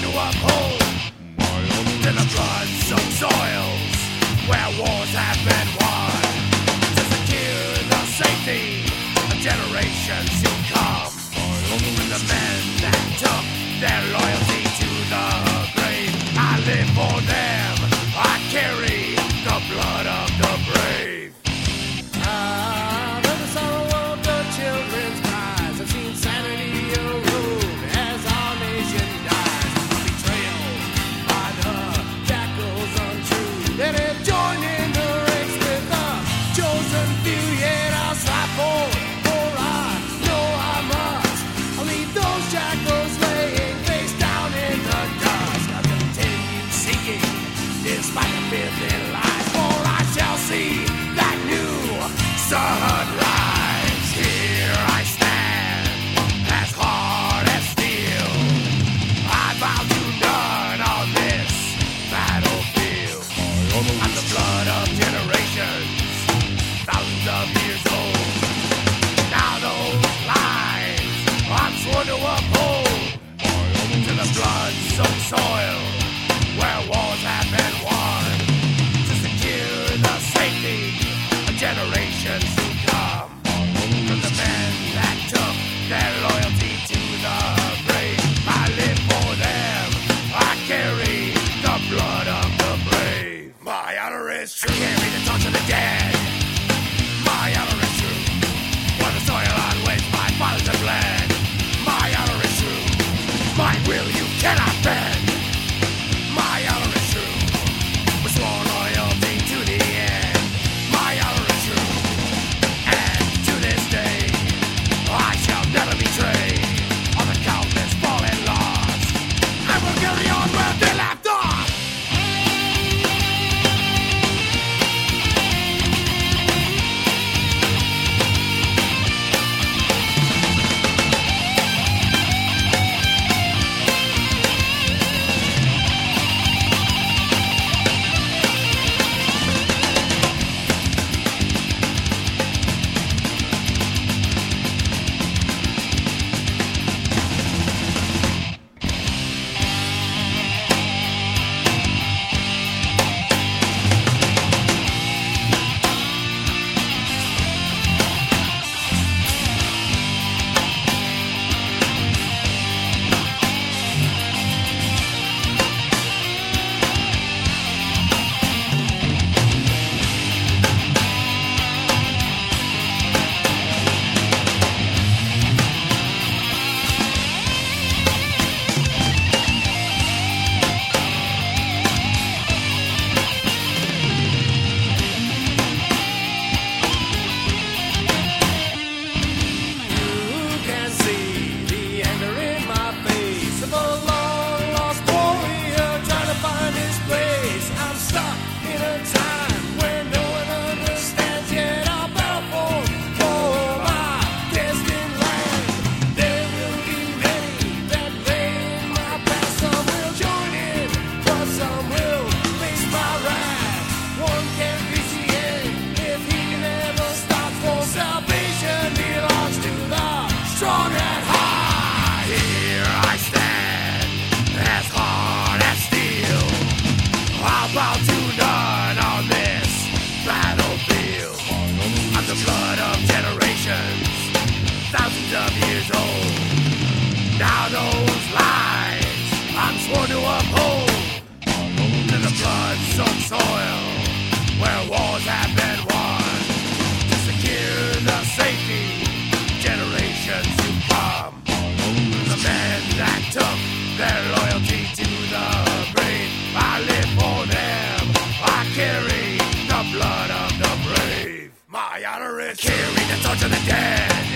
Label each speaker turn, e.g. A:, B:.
A: trying to uphold my own deliverance of soils where wars have been won to secure the safety of generations to come. My own in the men that took their loyalty. going to uphold to the blood-soaked soil where
B: war. Can
A: I be? those lies I'm sworn to uphold to the blood-soaked soil where wars have been won to secure the safety generations to come. The men that took their loyalty to the brave, I live for them. I carry the blood of the brave. My honor is carrying the torch of the dead.